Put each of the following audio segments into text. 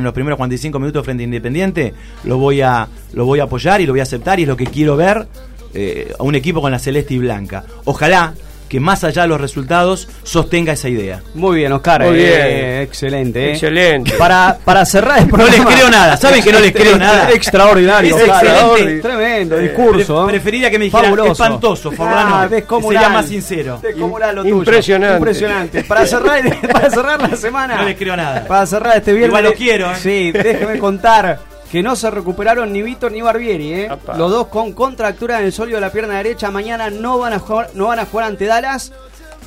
en los primeros 45 minutos frente a Independiente, lo voy a, lo voy a apoyar y lo voy a aceptar y es lo que quiero ver eh, a un equipo con la celeste y blanca. Ojalá que más allá de los resultados sostenga esa idea. Muy bien, Oscar. Muy eh, bien. Excelente. eh. Excelente. Para, para cerrar el No les creo nada, ¿saben que no les creo nada? Extraordinario. Es Oscar. excelente. Tremendo Pre- discurso. ¿eh? preferiría que me dijera Fabuloso. espantoso, Forlano. Ah, descomunal. Sería más sincero. Descomunal lo tuyo. Impresionante. Impresionante. Para cerrar, para cerrar la semana. No les creo nada. Para cerrar este viernes. Igual lo quiero, ¿eh? Sí, déjeme contar que no se recuperaron ni Víctor ni Barbieri, ¿eh? Los dos con contractura en el solio de la pierna derecha. Mañana no van a jugar, no van a jugar ante Dallas.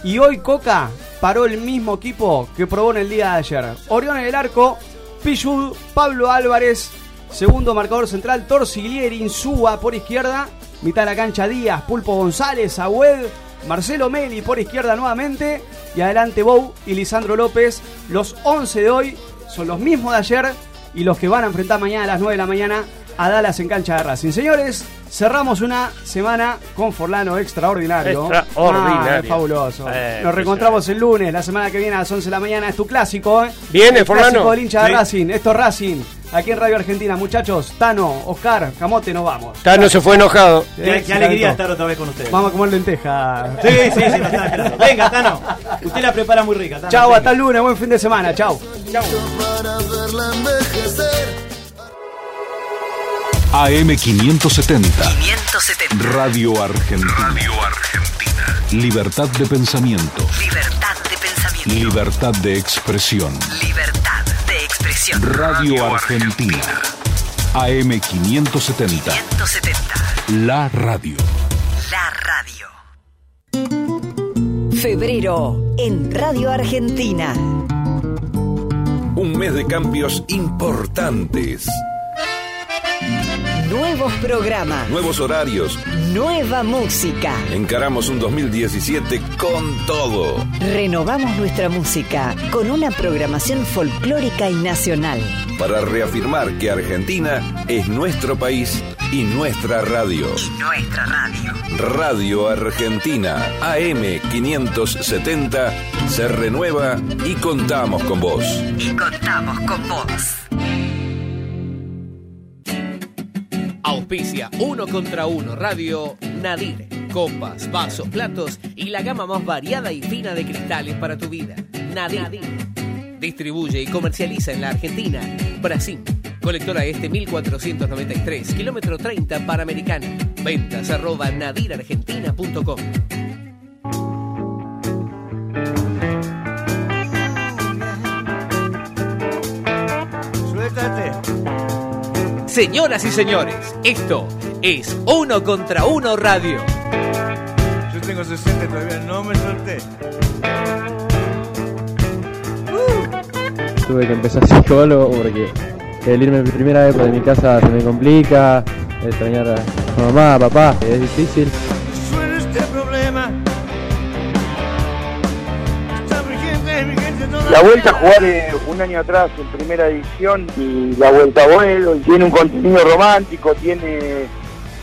Y hoy Coca paró el mismo equipo que probó en el día de ayer. Orión en el arco, Pichud, Pablo Álvarez, segundo marcador central, Torsiglieri, Insúa por izquierda, mitad de la cancha Díaz, Pulpo González, Agüed, Marcelo Meli por izquierda nuevamente, y adelante Bou y Lisandro López. Los 11 de hoy son los mismos de ayer y los que van a enfrentar mañana a las 9 de la mañana a Dallas en cancha de Racing. Señores, cerramos una semana con Forlano extraordinario. Extraordinario. Ah, es fabuloso. Eh, Nos reencontramos el lunes, la semana que viene a las 11 de la mañana. Es tu clásico, ¿eh? Viene, El Forlano. clásico del hincha de Sí. Racing. Esto es Racing. Aquí en Radio Argentina, muchachos. Tano, Oscar, Camote, nos vamos. Tano se fue enojado. Qué, alegría estar otra vez con ustedes. Vamos a comer lenteja. Sí, sí, sí, lo estaba esperando. Venga, Tano. Usted la prepara muy rica. Tano, Chao, venga. hasta el lunes. Buen fin de semana. Chao. para verla envejecer. AM570. 570. Radio Argentina. Radio Argentina. Libertad de pensamiento. Libertad de pensamiento. Libertad de expresión. Libertad de expresión. Radio Argentina. AM570. 570. La radio. La radio. Febrero en Radio Argentina. Un mes de cambios importantes. Nuevos programas. Nuevos horarios. Nueva música. Encaramos un 2017 con todo. Renovamos nuestra música con una programación folclórica y nacional. Para reafirmar que Argentina es nuestro país y nuestra radio. Nuestra radio. Radio Argentina AM570 se renueva y contamos con vos. Y contamos con vos. Auspicia uno contra uno Radio Nadir. Copas, vasos, platos y la gama más variada y fina de cristales para tu vida. Nadir. Distribuye y comercializa en la Argentina. Brasil. Colectora Este 1493, kilómetro 30 Panamericana. Ventas arroba nadirargentina.com. Señoras y señores, esto es Uno contra Uno Radio. Yo tengo 60 y todavía no me solté. Tuve que empezar psicólogo porque el irme por primera vez de mi casa se me complica, extrañar a mamá, a papá, es difícil. Este La vuelta a jugar eh, un año atrás en primera división y la vuelta a vuelo, y tiene un contenido romántico, tiene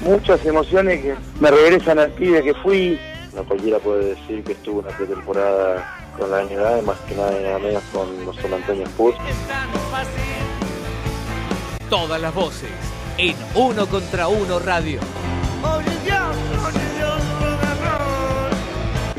muchas emociones que me regresan al pibe que fui. No cualquiera puede decir que estuvo una pretemporada con la NBA, más que nada y nada menos con los San Antonio Spurs. Todas las voces en Uno contra Uno Radio.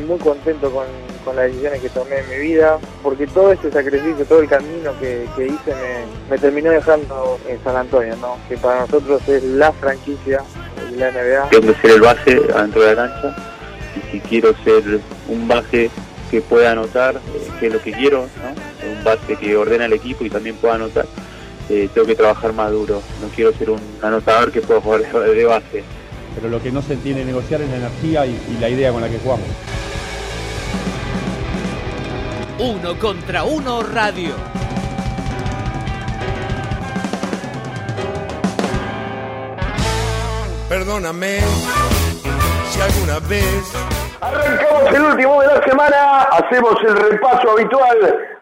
Muy contento con, con las decisiones que tomé en mi vida, porque todo este sacrificio, todo el camino que, que hice me, me terminó dejando en San Antonio, ¿no? que para nosotros es la franquicia de la NBA. Tengo que ser el base adentro de la cancha y si quiero ser un base que pueda anotar, eh, que es lo que quiero, ¿no? un base que ordena el equipo y también pueda anotar, eh, tengo que trabajar más duro. No quiero ser un anotador que pueda jugar de- base. Pero lo que no se tiene negociar es la energía y, y la idea con la que jugamos. Uno contra Uno Radio. Perdóname si alguna vez Arrancamos el último de la semana, hacemos el repaso habitual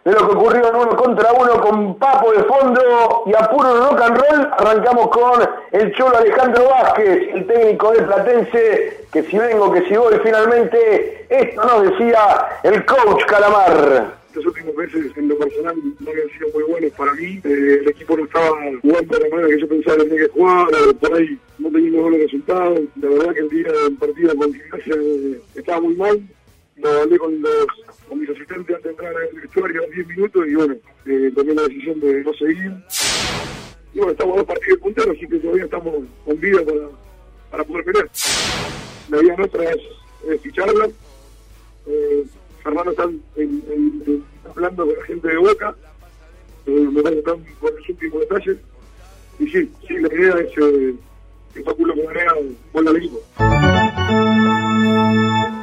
de lo que ocurrió en uno contra uno con Papo de fondo y a puro rock and roll. Arrancamos con el cholo Alejandro Vázquez, el técnico de Platense, que si vengo, que si voy, finalmente esto nos decía el coach Calamar. estos últimos meses en lo personal no habían sido muy buenos para mí. Eh, el equipo no estaba jugando de la manera que yo pensaba que tenía que jugar, o por ahí no teníamos buenos resultados. La verdad que el día del partido con Gimnasia eh, estaba muy mal. Lo hablé con, los, con mis asistentes antes de entrar en el vestuario a 10 minutos y bueno, eh, tomé la decisión de no seguir. Y bueno, estamos a dos partidos punteros, así que todavía estamos con vida para, para poder pelear. Me habían otras eh, ficharlas. Eh, Fernando en- en- en- hablando con la gente de Boca. Eh, me están con los últimos detalles. Y sí, sí, la idea es eh, que Facundo Cobanera vuelva al equipo.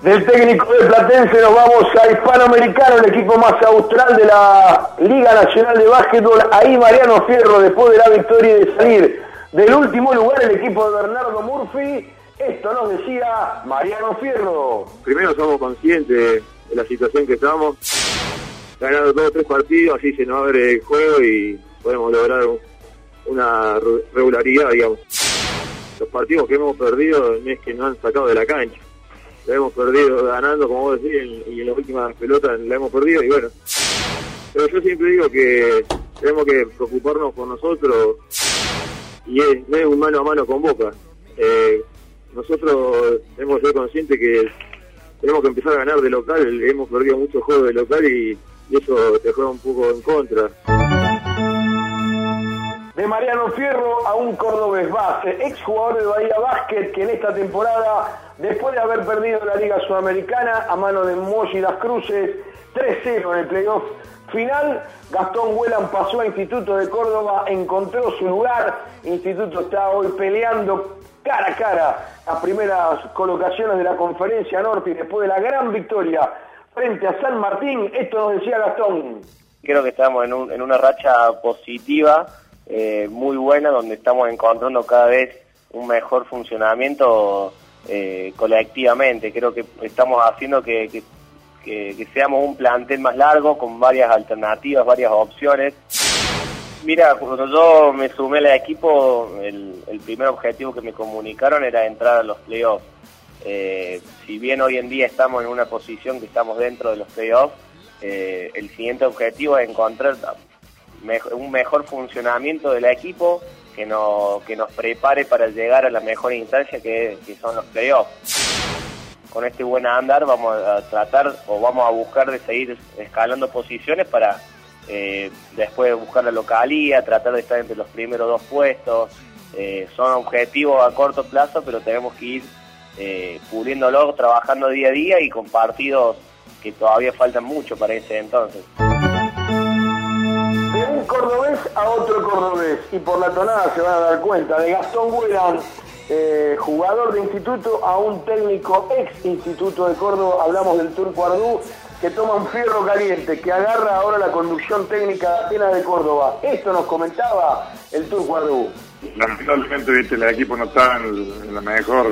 Del técnico del Platense nos vamos a Hispanoamericano, el equipo más austral de la Liga Nacional de Básquetbol. Ahí Mariano Fierro, después de la victoria y de salir del último lugar el equipo de Bernardo Murphy. Esto nos decía Mariano Fierro. primero somos conscientes de la situación que estamos, ganando dos o tres partidos, así se nos abre el juego y podemos lograr un- una re- regularidad, digamos. Los partidos que hemos perdido no es que nos han sacado de la cancha, la hemos perdido ganando, como vos decís, en- y en las últimas pelotas la hemos perdido y bueno. Pero yo siempre digo que tenemos que preocuparnos por nosotros y es, no es un mano a mano con Boca. Eh, nosotros tenemos que ser conscientes que tenemos que empezar a ganar de local, hemos perdido muchos juegos de local y, eso te juega un poco en contra. De Mariano Fierro a un cordobés base, exjugador de Bahía Básquet, que en esta temporada, después de haber perdido la Liga Sudamericana a mano de Moji Las Cruces, 3-0 en el playoff final, Gastón Huelan pasó a Instituto de Córdoba, encontró su lugar, Instituto está hoy peleando cara a cara las primeras colocaciones de la Conferencia Norte y después de la gran victoria frente a San Martín, esto nos decía Gastón. creo que estamos en, un- en una racha positiva, eh, muy buena, donde estamos encontrando cada vez un mejor funcionamiento eh, colectivamente. Creo que estamos haciendo que, que- seamos un plantel más largo, con varias alternativas, varias opciones. Mira, cuando yo me sumé al equipo, el, primer objetivo que me comunicaron era entrar a los playoffs. Eh, si bien hoy en día estamos en una posición que estamos dentro de los playoffs, eh, el siguiente objetivo es encontrar un mejor funcionamiento del equipo que, no, que nos prepare para llegar a la mejor instancia que, son los playoffs. Con este buen andar vamos a tratar o vamos a buscar de seguir escalando posiciones para eh, después buscar la localía, tratar de estar entre los primeros dos puestos. Eh, son objetivos a corto plazo, pero tenemos que ir eh, puliéndolo, trabajando día a día y con partidos que todavía faltan mucho para ese entonces. Un cordobés a otro cordobés, y por la tonada se van a dar cuenta, de Gastón Huelan, eh, jugador de instituto, a un técnico ex instituto de Córdoba, hablamos del Turco Ardú, que toma un fierro caliente, que agarra ahora la conducción técnica de Atenas de Córdoba. Esto nos comentaba el Turco Ardú. lamentablemente viste el equipo no está en, en la mejor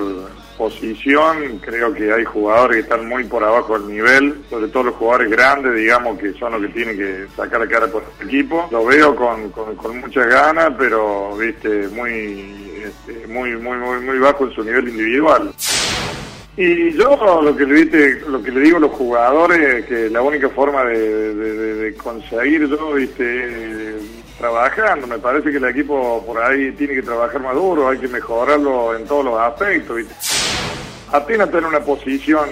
posición creo que hay jugadores que están muy por abajo del nivel sobre todo los jugadores grandes digamos que son los que tienen que sacar la cara por el equipo. Lo veo con, con, con muchas ganas pero viste muy este, muy muy muy muy bajo en su nivel individual. Y yo lo que le lo que le digo a los jugadores es que la única forma de, de- de- conseguir yo, viste, trabajando, me parece que el equipo por ahí tiene que trabajar más duro, hay que mejorarlo en todos los aspectos, viste. Atenas está una posición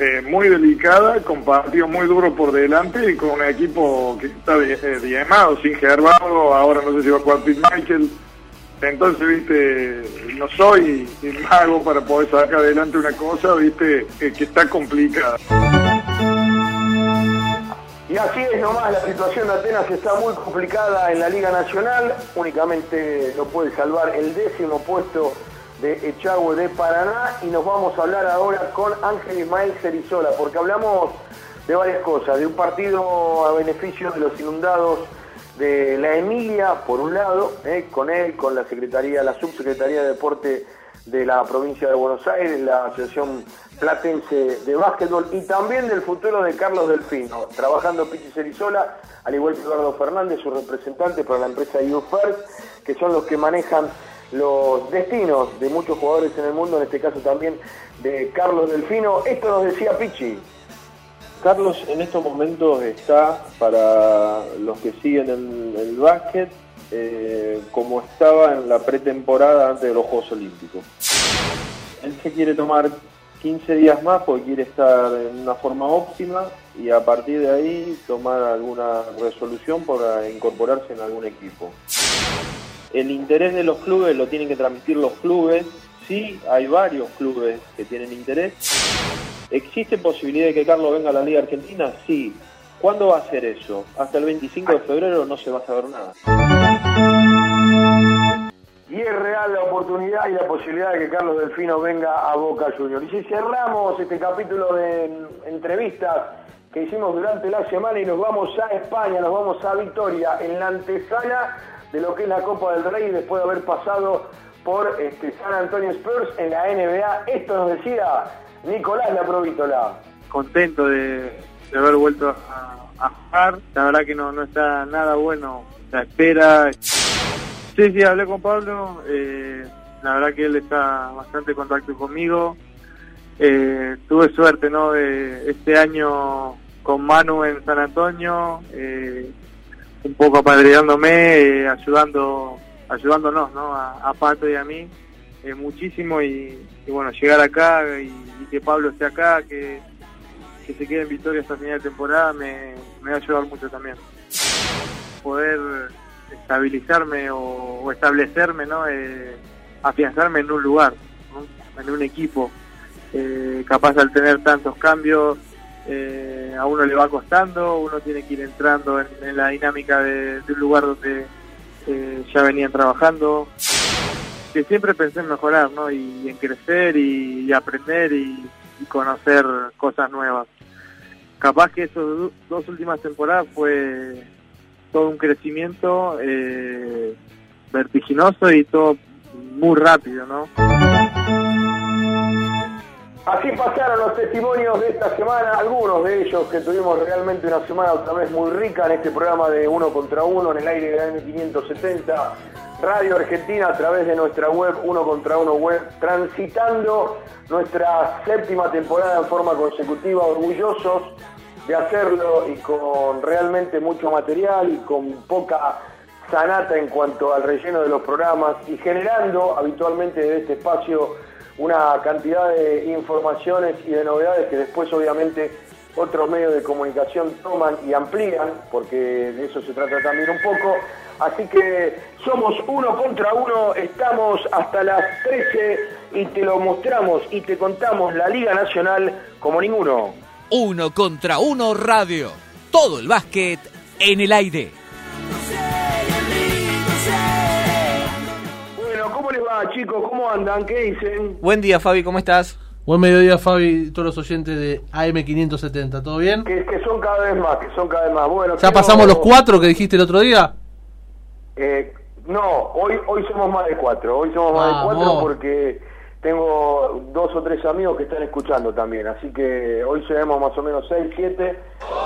eh, muy delicada, con partidos muy duros por delante y con un equipo que está eh, diezmado, sin Gervado, ahora no sé si va a Michael. Entonces, viste, no soy mago para poder sacar adelante una cosa, viste, eh, que está complicada. Y así es nomás, la situación de Atenas está muy complicada en la Liga Nacional, únicamente lo puede salvar el décimo puesto de Echagüe de Paraná. Y nos vamos a hablar ahora con Ángel Ismael Cerizola, porque hablamos de varias cosas, de un partido a beneficio de los inundados de la Emilia, por un lado, eh, con él, con la Secretaría, la Subsecretaría de Deporte de la provincia de Buenos Aires, la Asociación Platense de Básquetbol y también del futuro de Carlos Delfino, trabajando Pichi Cerizola, al igual que Eduardo Fernández, su representante para la empresa UFirst, que son los que manejan los destinos de muchos jugadores en el mundo, en este caso también de Carlos Delfino. Esto nos decía Pichi. Carlos en estos momentos está para los que siguen el, el básquet eh, como estaba en la pretemporada antes de los Juegos Olímpicos. Él se quiere tomar 15 días más porque quiere estar en una forma óptima y a partir de ahí tomar alguna resolución para incorporarse en algún equipo. El interés de los clubes lo tienen que transmitir los clubes. Sí, hay varios clubes que tienen interés. ¿Existe posibilidad de que Carlos venga a la Liga Argentina? Sí. ¿Cuándo va a ser eso? Hasta el 25 de febrero no se va a saber nada. Y es real la oportunidad y la posibilidad de que Carlos Delfino venga a Boca Juniors. Y si cerramos este capítulo de entrevistas que hicimos durante la semana y nos vamos a España, nos vamos a Victoria, en la antesala de lo que es la Copa del Rey después de haber pasado por este, San Antonio Spurs en la NBA. Esto nos decía Nicolás La Provítola. contento de, haber vuelto a, a jugar. La verdad que no, no está nada bueno la espera. Sí, sí, hablé con Pablo. eh, la verdad que él está bastante en contacto conmigo. Eh, tuve suerte, ¿no? De este año con Manu en San Antonio, eh, un poco apadreándome, eh, ayudando, ayudándonos, ¿no? A, a Pato y a mí eh, muchísimo y, bueno, llegar acá y, y que Pablo esté acá, que, que se quede en Victoria hasta final de temporada, me, me va a ayudar mucho también. Poder estabilizarme o, establecerme, ¿no? Eh, afianzarme en un lugar, en un equipo. Eh, capaz al tener tantos cambios, eh, a uno le va costando, uno tiene que ir entrando en, la dinámica de, un lugar donde eh, ya venían trabajando. Que siempre pensé en mejorar, ¿no? Y en crecer y, aprender y, y conocer cosas nuevas. Capaz que esas do- dos últimas temporadas fue todo un crecimiento eh, vertiginoso y todo muy rápido, ¿no? Así pasaron los testimonios de esta semana, algunos de ellos que tuvimos realmente una semana otra vez muy rica en este programa de Uno contra Uno en el aire de la M570, Radio Argentina a través de nuestra web Uno contra Uno web, transitando nuestra séptima temporada en forma consecutiva, orgullosos de hacerlo y con realmente mucho material y con poca sanata en cuanto al relleno de los programas y generando habitualmente de este espacio una cantidad de informaciones y de novedades que después obviamente otros medios de comunicación toman y amplían, porque de eso se trata también un poco. Así que somos uno contra uno, estamos hasta las 13 y te lo mostramos y te contamos la Liga Nacional como ninguno. Uno contra uno radio. Todo el básquet en el aire. Bueno, ¿cómo les va chicos? ¿Cómo andan? ¿Qué dicen? Buen día, Fabi, ¿cómo estás? Buen mediodía, Fabi, y todos los oyentes de AM570, ¿todo bien? Que, que son cada vez más, que son cada vez más. Bueno, ¿Ya quiero- pasamos los cuatro que dijiste el otro día? Eh, no, hoy hoy somos más de cuatro. Hoy somos más de cuatro porque tengo dos o tres amigos que están escuchando también. Así que hoy seremos más o menos seis, siete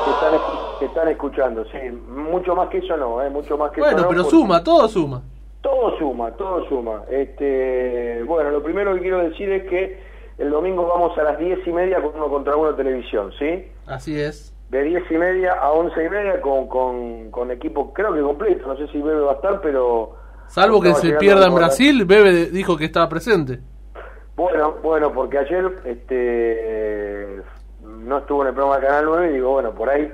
que están, que están escuchando. Sí, mucho más que eso no, eh, mucho más que eso Bueno, no. pero suma, todo suma. Todo suma, todo suma. Este, bueno, lo primero que quiero decir es que el domingo vamos a las diez y media con uno contra uno televisión, ¿sí? Así es. de 10 y media a 11 y media con, con, con equipo creo que completo, no sé si Bebe va a estar, pero... Salvo que se pierda en. Brasil, Bebe dijo que estaba presente. Bueno, bueno, porque ayer este no estuvo en el programa de Canal 9 y digo, bueno, por ahí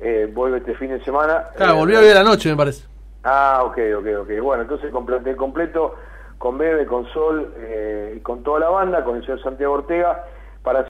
eh, vuelve este fin de semana. Claro, Eh, volvió hoy a la noche, me parece. Ah, ok, ok, ok. Bueno, entonces completé completo con Bebe, con Sol eh, y con toda la banda, con el señor Santiago Ortega, para